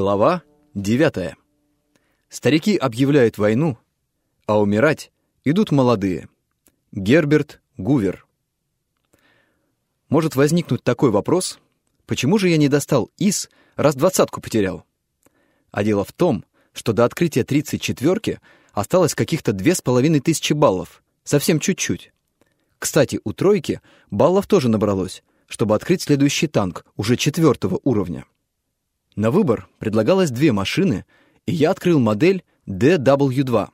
Глава 9. Старики объявляют войну, а умирать идут молодые. Герберт Гувер. Может возникнуть такой вопрос, почему же я не достал ИС, раз двадцатку потерял? А дело в том, что до открытия 34-ки осталось каких-то две с половиной тысячи баллов, совсем чуть-чуть. Кстати, у тройки баллов тоже набралось, чтобы открыть следующий танк, уже четвертого уровня. На выбор предлагалось две машины, и я открыл модель DW2.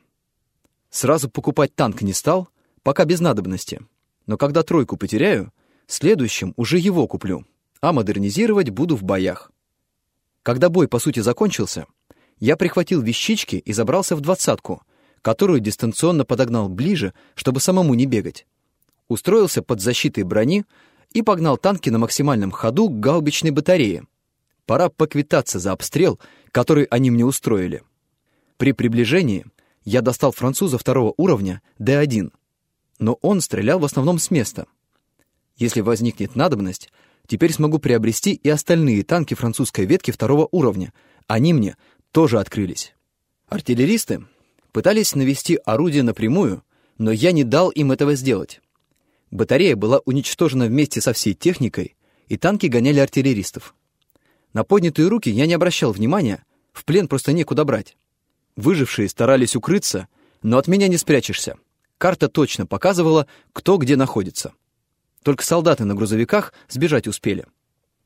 Сразу покупать танк не стал, пока без надобности. Но когда тройку потеряю, следующим уже его куплю, а модернизировать буду в боях. Когда бой, по сути, закончился, я прихватил вещички и забрался в двадцатку, которую дистанционно подогнал ближе, чтобы самому не бегать. Устроился под защитой брони и погнал танки на максимальном ходу к гаубичной батарее — Пора поквитаться за обстрел, который они мне устроили. При приближении я достал француза второго уровня Д1, но он стрелял в основном с места. Если возникнет надобность, теперь смогу приобрести и остальные танки французской ветки второго уровня. Они мне тоже открылись. Артиллеристы пытались навести орудие напрямую, но я не дал им этого сделать. Батарея была уничтожена вместе со всей техникой, и танки гоняли артиллеристов. На поднятые руки я не обращал внимания, в плен просто некуда брать. Выжившие старались укрыться, но от меня не спрячешься. Карта точно показывала, кто где находится. Только солдаты на грузовиках сбежать успели.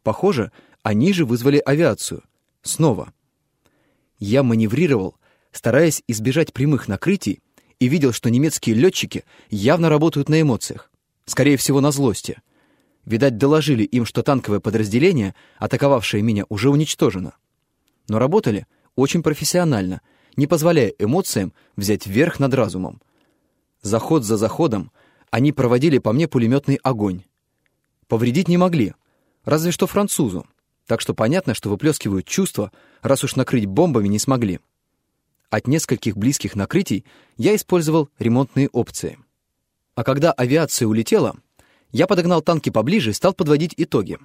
Похоже, они же вызвали авиацию. Снова. Я маневрировал, стараясь избежать прямых накрытий, и видел, что немецкие летчики явно работают на эмоциях. Скорее всего, на злости. Видать, доложили им, что танковое подразделение, атаковавшее меня, уже уничтожено. Но работали очень профессионально, не позволяя эмоциям взять верх над разумом. Заход за заходом они проводили по мне пулеметный огонь. Повредить не могли, разве что французу, так что понятно, что выплескивают чувства, раз уж накрыть бомбами не смогли. От нескольких близких накрытий я использовал ремонтные опции. А когда авиация улетела, я подогнал танки поближе и стал подводить итоги.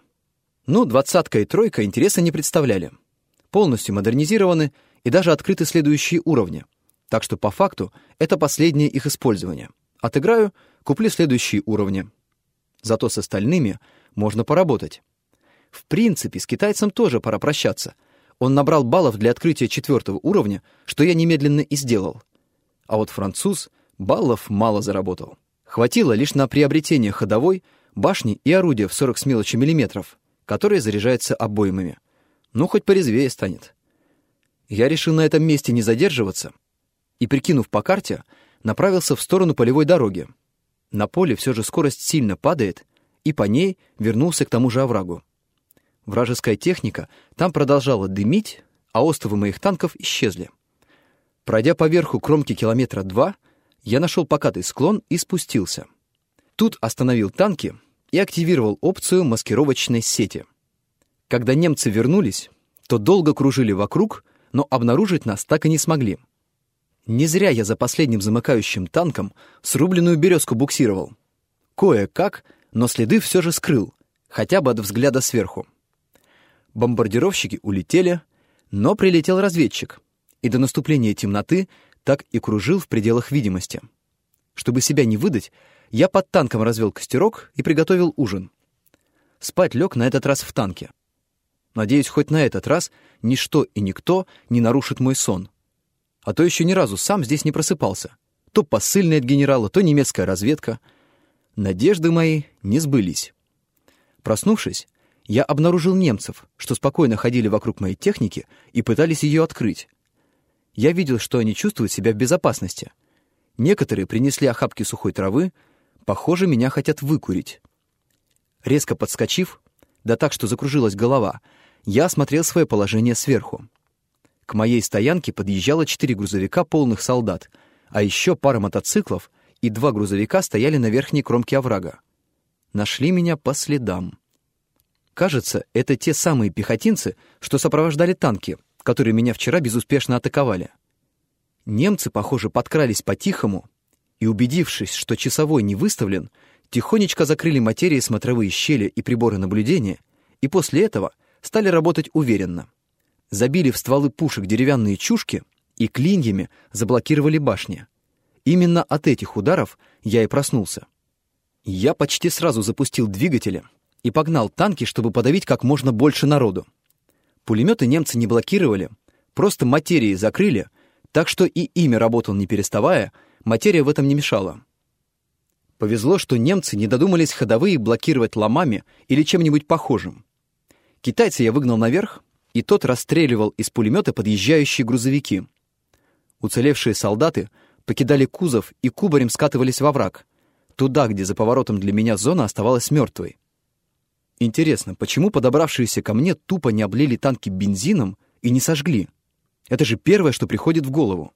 Ну, двадцатка и тройка интереса не представляли. Полностью модернизированы и даже открыты следующие уровни. Так что по факту это последнее их использование. Отыграю, куплю следующие уровни. Зато с остальными можно поработать. В принципе, с китайцем тоже пора прощаться. Он набрал баллов для открытия четвертого уровня, что я немедленно и сделал. А вот француз баллов мало заработал. Хватило лишь на приобретение ходовой, башни и орудия в 40 с мелочи миллиметров, которые заряжаются обоймами. Ну, хоть порезвее станет. Я решил на этом месте не задерживаться и, прикинув по карте, направился в сторону полевой дороги. На поле все же скорость сильно падает, и по ней вернулся к тому же оврагу. Вражеская техника там продолжала дымить, а остовы моих танков исчезли. Пройдя по верху кромки километра два, я нашел покатый склон и спустился. Тут остановил танки и активировал опцию маскировочной сети. Когда немцы вернулись, то долго кружили вокруг, но обнаружить нас так и не смогли. Не зря я за последним замыкающим танком срубленную березку буксировал. Кое-как, но следы все же скрыл, хотя бы от взгляда сверху. Бомбардировщики улетели, но прилетел разведчик, и до наступления темноты так и кружил в пределах видимости. Чтобы себя не выдать, я под танком развел костерок и приготовил ужин. Спать лег на этот раз в танке. Надеюсь, хоть на этот раз ничто и никто не нарушит мой сон. А то еще ни разу сам здесь не просыпался. То посыльный от генерала, то немецкая разведка. Надежды мои не сбылись. Проснувшись, я обнаружил немцев, что спокойно ходили вокруг моей техники и пытались ее открыть. Я видел, что они чувствуют себя в безопасности. Некоторые принесли охапки сухой травы, похоже, меня хотят выкурить. Резко подскочив, да так, что закружилась голова, я осмотрел свое положение сверху. К моей стоянке подъезжало четыре грузовика полных солдат, а еще пара мотоциклов и два грузовика стояли на верхней кромке оврага. Нашли меня по следам. Кажется, это те самые пехотинцы, что сопровождали танки, которые меня вчера безуспешно атаковали. Немцы, похоже, подкрались по-тихому и, убедившись, что часовой не выставлен, тихонечко закрыли материи смотровые щели и приборы наблюдения и после этого стали работать уверенно. забили в стволы пушек деревянные чушки и клиньями заблокировали башни. Именно от этих ударов я и проснулся. Я почти сразу запустил двигатели и погнал танки, чтобы подавить как можно больше народу. Пулеметы немцы не блокировали, просто материи закрыли, так что и ими работал не переставая, материя в этом не мешала. Повезло, что немцы не додумались ходовые блокировать ломами или чем-нибудь похожим. Китайца я выгнал наверх, и тот расстреливал из пулемета подъезжающие грузовики. Уцелевшие солдаты покидали кузов и кубарем скатывались во враг, туда, где за поворотом для меня зона оставалась мертвой. Интересно, почему подобравшиеся ко мне тупо не облили танки бензином и не сожгли? Это же первое, что приходит в голову.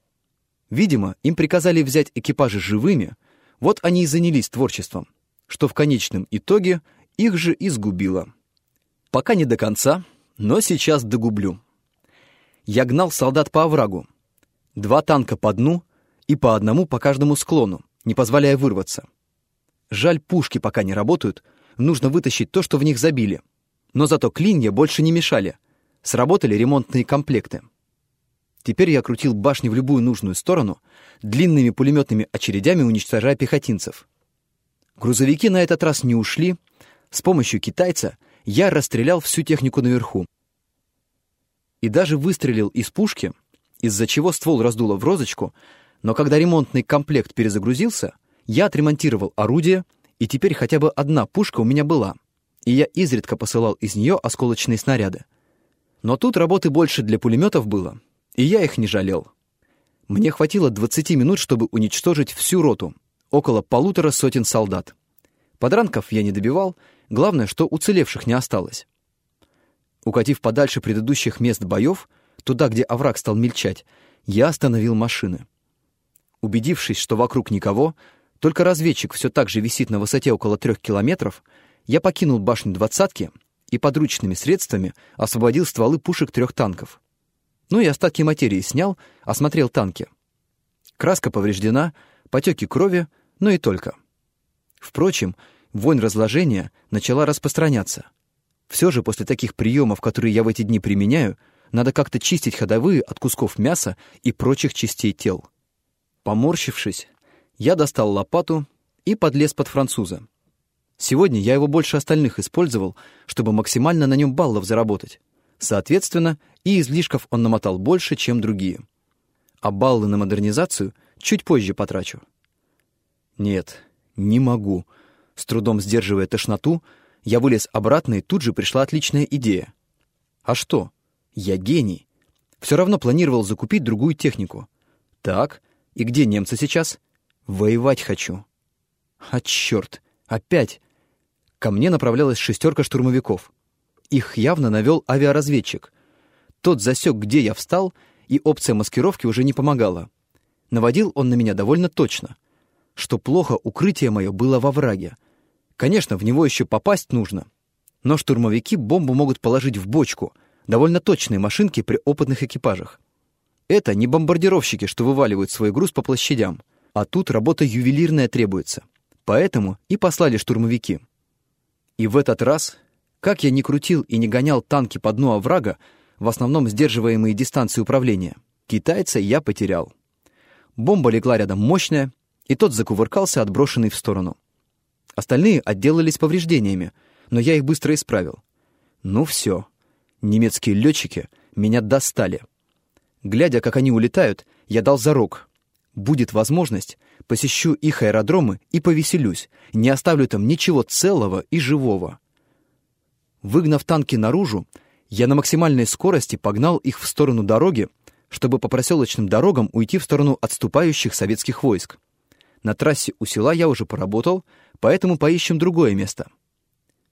Видимо, им приказали взять экипажи живыми, вот они и занялись творчеством, что в конечном итоге их же изгубило. Пока не до конца, но сейчас догублю. Я гнал солдат по оврагу. Два танка по дну и по одному по каждому склону, не позволяя вырваться. Жаль, пушки пока не работают, нужно вытащить то, что в них забили. Но зато клинья больше не мешали. Сработали ремонтные комплекты. Теперь я крутил башни в любую нужную сторону, длинными пулеметными очередями уничтожая пехотинцев. Грузовики на этот раз не ушли. С помощью китайца — я расстрелял всю технику наверху. И даже выстрелил из пушки, из-за чего ствол раздуло в розочку, но когда ремонтный комплект перезагрузился, я отремонтировал орудие, и теперь хотя бы одна пушка у меня была, и я изредка посылал из нее осколочные снаряды. Но тут работы больше для пулеметов было, и я их не жалел. Мне хватило 20 минут, чтобы уничтожить всю роту, около полутора сотен солдат. Подранков я не добивал, главное, что уцелевших не осталось. Укатив подальше предыдущих мест боев, туда, где овраг стал мельчать, я остановил машины. Убедившись, что вокруг никого, только разведчик все так же висит на высоте около трех километров, я покинул башню двадцатки и подручными средствами освободил стволы пушек трех танков. Ну и остатки материи снял, осмотрел танки. Краска повреждена, потеки крови, но и только. Впрочем, вонь разложения начала распространяться. Все же после таких приемов, которые я в эти дни применяю, надо как-то чистить ходовые от кусков мяса и прочих частей тел. Поморщившись, я достал лопату и подлез под француза. Сегодня я его больше остальных использовал, чтобы максимально на нем баллов заработать. Соответственно, и излишков он намотал больше, чем другие. А баллы на модернизацию чуть позже потрачу. Нет, не могу. С трудом сдерживая тошноту, я вылез обратно, и тут же пришла отличная идея. А что? Я гений. Все равно планировал закупить другую технику. Так, и где немцы сейчас? Воевать хочу. А черт, опять. Ко мне направлялась шестерка штурмовиков. Их явно навел авиаразведчик. Тот засек, где я встал, и опция маскировки уже не помогала. Наводил он на меня довольно точно — что плохо укрытие мое было во враге. Конечно, в него еще попасть нужно. Но штурмовики бомбу могут положить в бочку, довольно точные машинки при опытных экипажах. Это не бомбардировщики, что вываливают свой груз по площадям, а тут работа ювелирная требуется. Поэтому и послали штурмовики. И в этот раз, как я не крутил и не гонял танки по дну оврага, в основном сдерживаемые дистанции управления, китайца я потерял. Бомба легла рядом мощная, и тот закувыркался, отброшенный в сторону. Остальные отделались повреждениями, но я их быстро исправил. Ну все, немецкие летчики меня достали. Глядя, как они улетают, я дал зарок. Будет возможность, посещу их аэродромы и повеселюсь, не оставлю там ничего целого и живого. Выгнав танки наружу, я на максимальной скорости погнал их в сторону дороги, чтобы по проселочным дорогам уйти в сторону отступающих советских войск. На трассе у села я уже поработал, поэтому поищем другое место.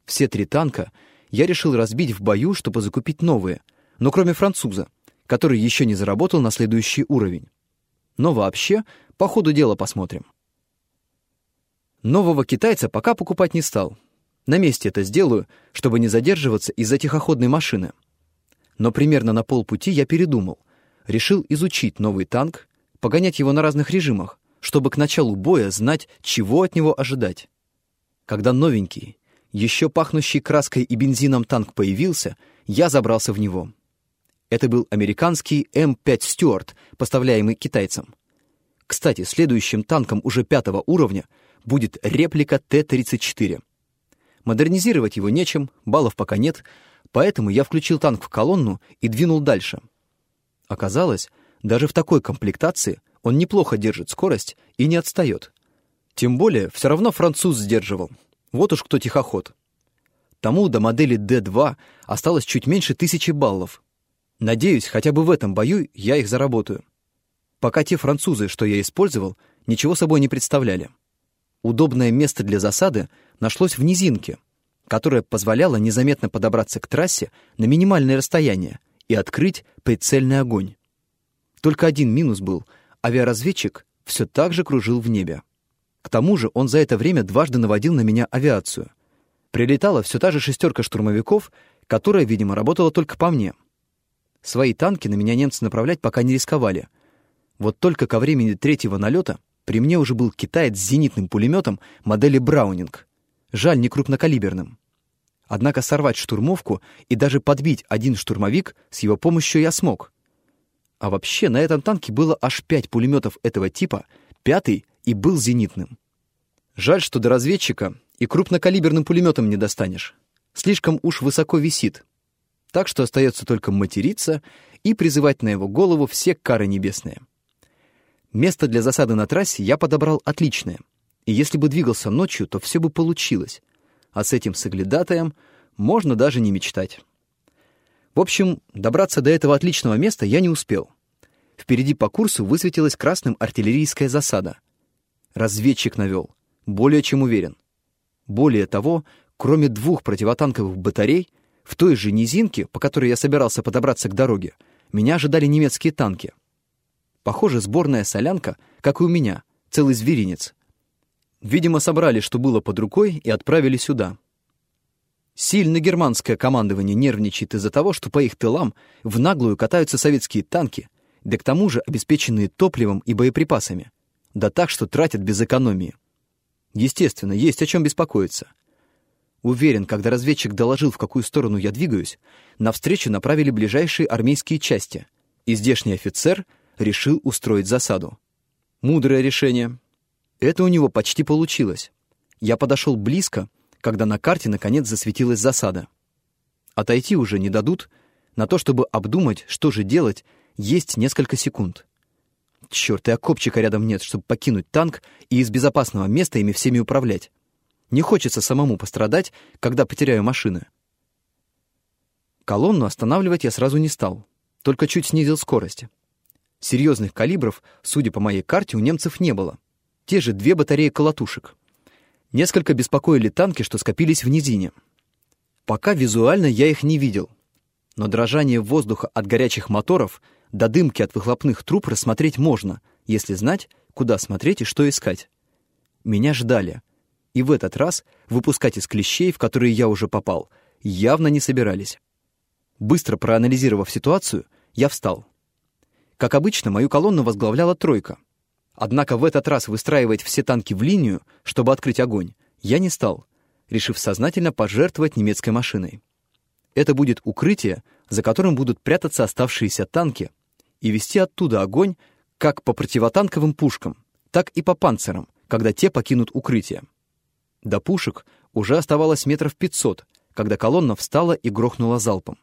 Все три танка я решил разбить в бою, чтобы закупить новые, но кроме француза, который еще не заработал на следующий уровень. Но вообще, по ходу дела посмотрим. Нового китайца пока покупать не стал. На месте это сделаю, чтобы не задерживаться из-за тихоходной машины. Но примерно на полпути я передумал. Решил изучить новый танк, погонять его на разных режимах, чтобы к началу боя знать, чего от него ожидать. Когда новенький, еще пахнущий краской и бензином танк появился, я забрался в него. Это был американский М5 «Стюарт», поставляемый китайцам. Кстати, следующим танком уже пятого уровня будет реплика Т-34. Модернизировать его нечем, баллов пока нет, поэтому я включил танк в колонну и двинул дальше. Оказалось, даже в такой комплектации он неплохо держит скорость и не отстает. Тем более, все равно француз сдерживал. Вот уж кто тихоход. Тому до модели D2 осталось чуть меньше тысячи баллов. Надеюсь, хотя бы в этом бою я их заработаю. Пока те французы, что я использовал, ничего собой не представляли. Удобное место для засады нашлось в низинке, которое позволяло незаметно подобраться к трассе на минимальное расстояние и открыть прицельный огонь. Только один минус был — авиаразведчик все так же кружил в небе. К тому же он за это время дважды наводил на меня авиацию. Прилетала все та же шестерка штурмовиков, которая, видимо, работала только по мне. Свои танки на меня немцы направлять пока не рисковали. Вот только ко времени третьего налета при мне уже был китаец с зенитным пулеметом модели «Браунинг». Жаль, не крупнокалиберным. Однако сорвать штурмовку и даже подбить один штурмовик с его помощью я смог. А вообще на этом танке было аж пять пулеметов этого типа, пятый и был зенитным. Жаль, что до разведчика и крупнокалиберным пулеметом не достанешь. Слишком уж высоко висит. Так что остается только материться и призывать на его голову все кары небесные. Место для засады на трассе я подобрал отличное. И если бы двигался ночью, то все бы получилось. А с этим соглядатаем можно даже не мечтать. В общем, добраться до этого отличного места я не успел. Впереди по курсу высветилась красным артиллерийская засада. Разведчик навел. Более чем уверен. Более того, кроме двух противотанковых батарей, в той же низинке, по которой я собирался подобраться к дороге, меня ожидали немецкие танки. Похоже, сборная солянка, как и у меня, целый зверинец. Видимо, собрали, что было под рукой, и отправили сюда. Сильно германское командование нервничает из-за того, что по их тылам в наглую катаются советские танки, да к тому же обеспеченные топливом и боеприпасами. Да так, что тратят без экономии. Естественно, есть о чем беспокоиться. Уверен, когда разведчик доложил, в какую сторону я двигаюсь, навстречу направили ближайшие армейские части, и здешний офицер решил устроить засаду. Мудрое решение. Это у него почти получилось. Я подошел близко, когда на карте наконец засветилась засада. Отойти уже не дадут, на то, чтобы обдумать, что же делать, есть несколько секунд. Черт, и окопчика рядом нет, чтобы покинуть танк и из безопасного места ими всеми управлять. Не хочется самому пострадать, когда потеряю машины. Колонну останавливать я сразу не стал, только чуть снизил скорость. Серьезных калибров, судя по моей карте, у немцев не было. Те же две батареи колотушек. Несколько беспокоили танки, что скопились в низине. Пока визуально я их не видел, но дрожание воздуха от горячих моторов до дымки от выхлопных труб рассмотреть можно, если знать, куда смотреть и что искать. Меня ждали, и в этот раз выпускать из клещей, в которые я уже попал, явно не собирались. Быстро проанализировав ситуацию, я встал. Как обычно, мою колонну возглавляла тройка — Однако в этот раз выстраивать все танки в линию, чтобы открыть огонь, я не стал, решив сознательно пожертвовать немецкой машиной. Это будет укрытие, за которым будут прятаться оставшиеся танки, и вести оттуда огонь как по противотанковым пушкам, так и по панцирам, когда те покинут укрытие. До пушек уже оставалось метров пятьсот, когда колонна встала и грохнула залпом.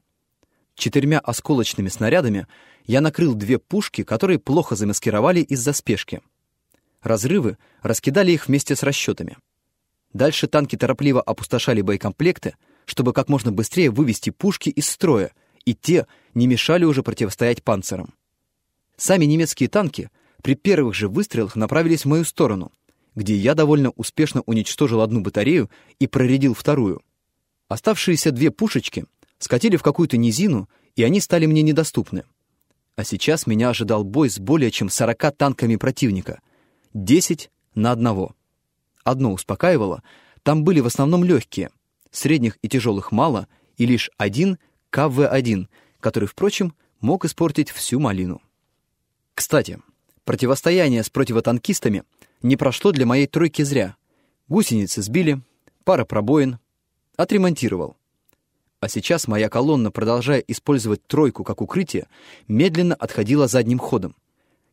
Четырьмя осколочными снарядами я накрыл две пушки, которые плохо замаскировали из-за спешки. Разрывы раскидали их вместе с расчетами. Дальше танки торопливо опустошали боекомплекты, чтобы как можно быстрее вывести пушки из строя, и те не мешали уже противостоять панцирам. Сами немецкие танки при первых же выстрелах направились в мою сторону, где я довольно успешно уничтожил одну батарею и проредил вторую. Оставшиеся две пушечки скатили в какую-то низину, и они стали мне недоступны. А сейчас меня ожидал бой с более чем 40 танками противника. 10 на одного. Одно успокаивало, там были в основном легкие, средних и тяжелых мало, и лишь один КВ-1, который, впрочем, мог испортить всю малину. Кстати, противостояние с противотанкистами не прошло для моей тройки зря. Гусеницы сбили, пара пробоин, отремонтировал. А сейчас моя колонна, продолжая использовать тройку как укрытие, медленно отходила задним ходом.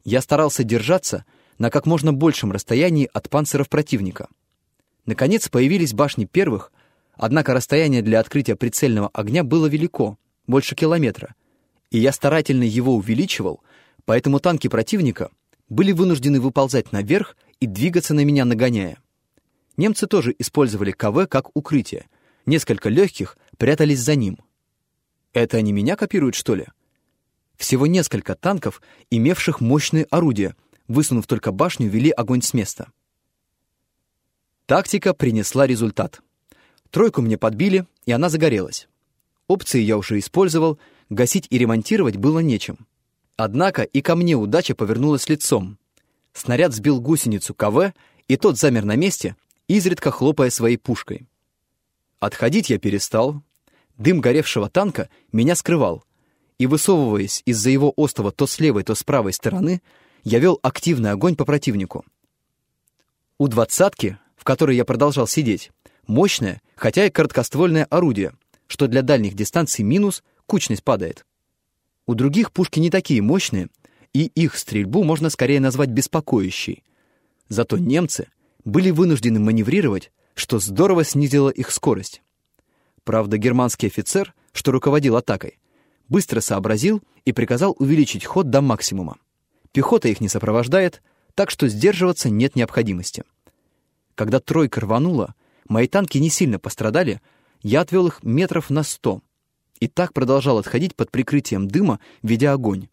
Я старался держаться на как можно большем расстоянии от панциров противника. Наконец появились башни первых, однако расстояние для открытия прицельного огня было велико, больше километра, и я старательно его увеличивал, поэтому танки противника были вынуждены выползать наверх и двигаться на меня нагоняя. Немцы тоже использовали КВ как укрытие. Несколько легких прятались за ним. Это они меня копируют, что ли? Всего несколько танков, имевших мощные орудия, высунув только башню, вели огонь с места. Тактика принесла результат. Тройку мне подбили, и она загорелась. Опции я уже использовал, гасить и ремонтировать было нечем. Однако и ко мне удача повернулась лицом. Снаряд сбил гусеницу КВ, и тот замер на месте, изредка хлопая своей пушкой. Отходить я перестал. Дым горевшего танка меня скрывал. И, высовываясь из-за его остова то с левой, то с правой стороны, я вел активный огонь по противнику. У двадцатки, в которой я продолжал сидеть, мощное, хотя и короткоствольное орудие, что для дальних дистанций минус, кучность падает. У других пушки не такие мощные, и их стрельбу можно скорее назвать беспокоящей. Зато немцы были вынуждены маневрировать, что здорово снизило их скорость. Правда, германский офицер, что руководил атакой, быстро сообразил и приказал увеличить ход до максимума. Пехота их не сопровождает, так что сдерживаться нет необходимости. Когда тройка рванула, мои танки не сильно пострадали, я отвел их метров на сто, и так продолжал отходить под прикрытием дыма, ведя огонь.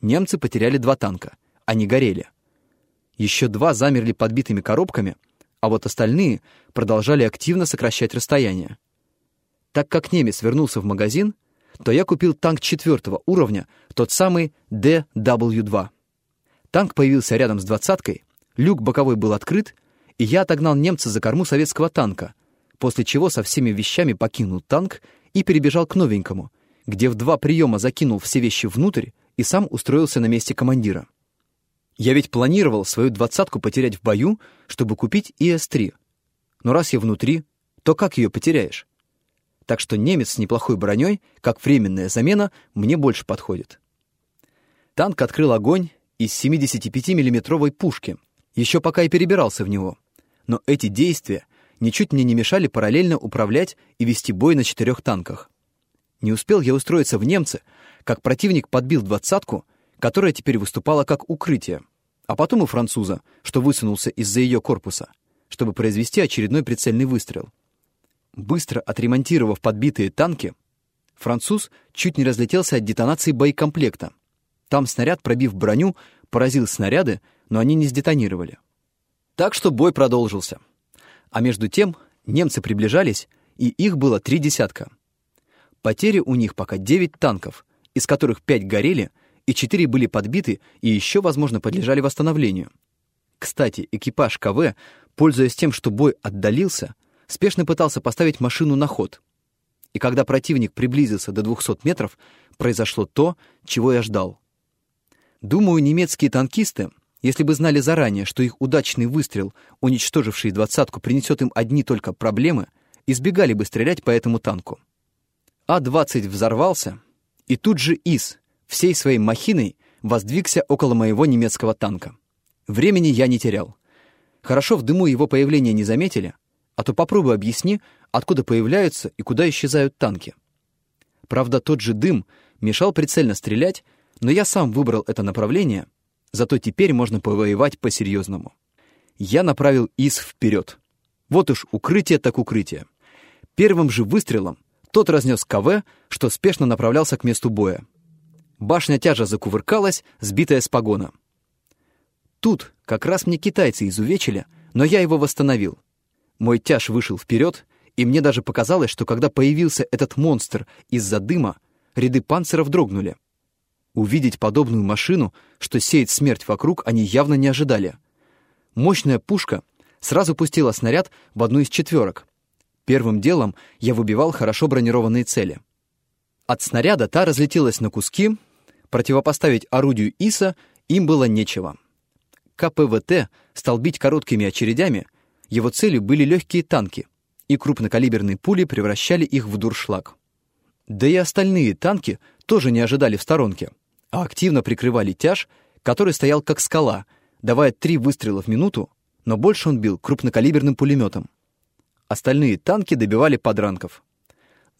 Немцы потеряли два танка, они горели. Еще два замерли подбитыми коробками, а вот остальные продолжали активно сокращать расстояние. Так как немец вернулся в магазин, то я купил танк четвертого уровня, тот самый DW-2. Танк появился рядом с двадцаткой, люк боковой был открыт, и я отогнал немца за корму советского танка, после чего со всеми вещами покинул танк и перебежал к новенькому, где в два приема закинул все вещи внутрь и сам устроился на месте командира. Я ведь планировал свою двадцатку потерять в бою, чтобы купить ИС-3. Но раз я внутри, то как ее потеряешь? Так что немец с неплохой броней, как временная замена, мне больше подходит. Танк открыл огонь из 75 миллиметровой пушки, еще пока я перебирался в него. Но эти действия ничуть мне не мешали параллельно управлять и вести бой на четырех танках. Не успел я устроиться в немце, как противник подбил двадцатку, которая теперь выступала как укрытие а потом у француза, что высунулся из-за ее корпуса, чтобы произвести очередной прицельный выстрел. Быстро отремонтировав подбитые танки, француз чуть не разлетелся от детонации боекомплекта. Там снаряд, пробив броню, поразил снаряды, но они не сдетонировали. Так что бой продолжился. А между тем немцы приближались, и их было три десятка. Потери у них пока девять танков, из которых пять горели, и четыре были подбиты и еще, возможно, подлежали восстановлению. Кстати, экипаж КВ, пользуясь тем, что бой отдалился, спешно пытался поставить машину на ход. И когда противник приблизился до 200 метров, произошло то, чего я ждал. Думаю, немецкие танкисты, если бы знали заранее, что их удачный выстрел, уничтоживший двадцатку, принесет им одни только проблемы, избегали бы стрелять по этому танку. А-20 взорвался, и тут же ИС, всей своей махиной воздвигся около моего немецкого танка. Времени я не терял. Хорошо в дыму его появления не заметили, а то попробуй объясни, откуда появляются и куда исчезают танки. Правда, тот же дым мешал прицельно стрелять, но я сам выбрал это направление, зато теперь можно повоевать по-серьезному. Я направил ИС вперед. Вот уж укрытие так укрытие. Первым же выстрелом тот разнес КВ, что спешно направлялся к месту боя. Башня тяжа закувыркалась, сбитая с погона. Тут как раз мне китайцы изувечили, но я его восстановил. Мой тяж вышел вперед, и мне даже показалось, что когда появился этот монстр из-за дыма, ряды панциров дрогнули. Увидеть подобную машину, что сеет смерть вокруг, они явно не ожидали. Мощная пушка сразу пустила снаряд в одну из четверок. Первым делом я выбивал хорошо бронированные цели. От снаряда та разлетелась на куски, Противопоставить орудию ИСа им было нечего. КПВТ стал бить короткими очередями, его целью были легкие танки, и крупнокалиберные пули превращали их в дуршлаг. Да и остальные танки тоже не ожидали в сторонке, а активно прикрывали тяж, который стоял как скала, давая три выстрела в минуту, но больше он бил крупнокалиберным пулеметом. Остальные танки добивали подранков.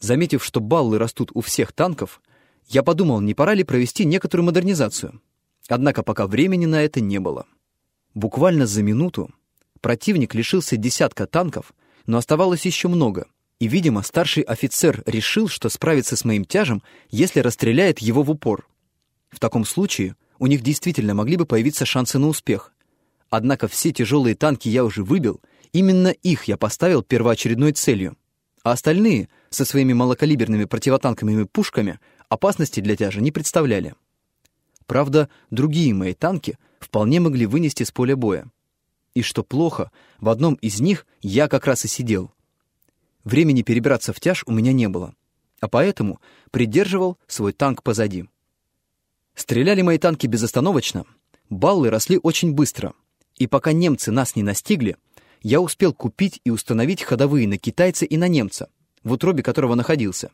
Заметив, что баллы растут у всех танков, я подумал, не пора ли провести некоторую модернизацию. Однако пока времени на это не было. Буквально за минуту противник лишился десятка танков, но оставалось еще много, и, видимо, старший офицер решил, что справится с моим тяжем, если расстреляет его в упор. В таком случае у них действительно могли бы появиться шансы на успех. Однако все тяжелые танки я уже выбил, именно их я поставил первоочередной целью. А остальные, со своими малокалиберными противотанковыми пушками, опасности для тяжа не представляли. Правда, другие мои танки вполне могли вынести с поля боя. И что плохо, в одном из них я как раз и сидел. Времени перебираться в тяж у меня не было, а поэтому придерживал свой танк позади. Стреляли мои танки безостановочно, баллы росли очень быстро, и пока немцы нас не настигли, я успел купить и установить ходовые на китайца и на немца, в утробе которого находился.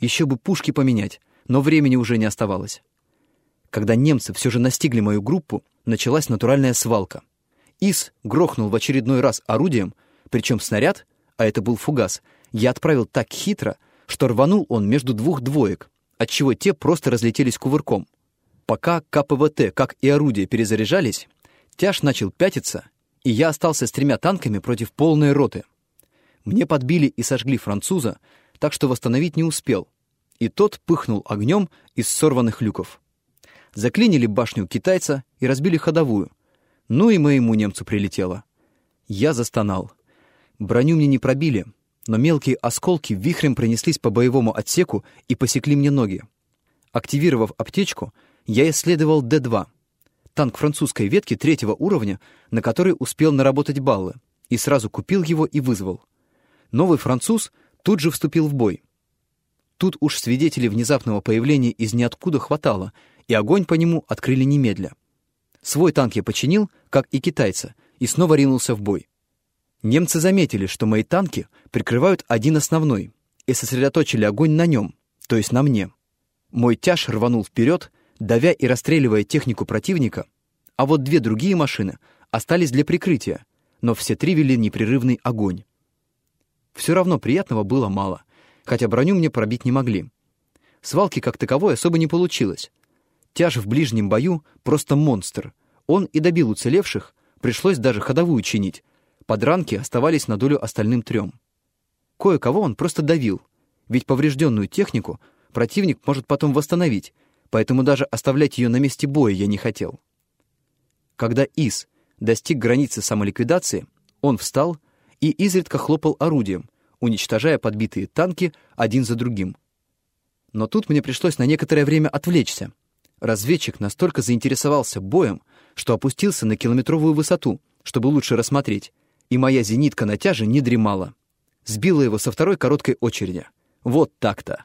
Еще бы пушки поменять, но времени уже не оставалось. Когда немцы все же настигли мою группу, началась натуральная свалка. ИС грохнул в очередной раз орудием, причем снаряд, а это был фугас, я отправил так хитро, что рванул он между двух двоек, отчего те просто разлетелись кувырком. Пока КПВТ, как и орудия, перезаряжались, тяж начал пятиться, и я остался с тремя танками против полной роты. Мне подбили и сожгли француза, так что восстановить не успел, и тот пыхнул огнем из сорванных люков. Заклинили башню китайца и разбили ходовую. Ну и моему немцу прилетело. Я застонал. Броню мне не пробили, но мелкие осколки вихрем пронеслись по боевому отсеку и посекли мне ноги. Активировав аптечку, я исследовал Д-2, танк французской ветки третьего уровня, на который успел наработать баллы, и сразу купил его и вызвал. Новый француз тут же вступил в бой. Тут уж свидетелей внезапного появления из ниоткуда хватало, и огонь по нему открыли немедля. Свой танк я починил, как и китайца, и снова ринулся в бой. Немцы заметили, что мои танки прикрывают один основной, и сосредоточили огонь на нем, то есть на мне. Мой тяж рванул вперед, давя и расстреливая технику противника, а вот две другие машины остались для прикрытия, но все три вели непрерывный огонь. Все равно приятного было мало, хотя броню мне пробить не могли. Свалки как таковой особо не получилось. Тяж в ближнем бою — просто монстр. Он и добил уцелевших, пришлось даже ходовую чинить. Подранки оставались на долю остальным трем. Кое-кого он просто давил, ведь поврежденную технику противник может потом восстановить, поэтому даже оставлять ее на месте боя я не хотел. Когда Ис достиг границы самоликвидации, он встал и изредка хлопал орудием, уничтожая подбитые танки один за другим. Но тут мне пришлось на некоторое время отвлечься. Разведчик настолько заинтересовался боем, что опустился на километровую высоту, чтобы лучше рассмотреть, и моя зенитка на тяже не дремала. Сбила его со второй короткой очереди. Вот так-то.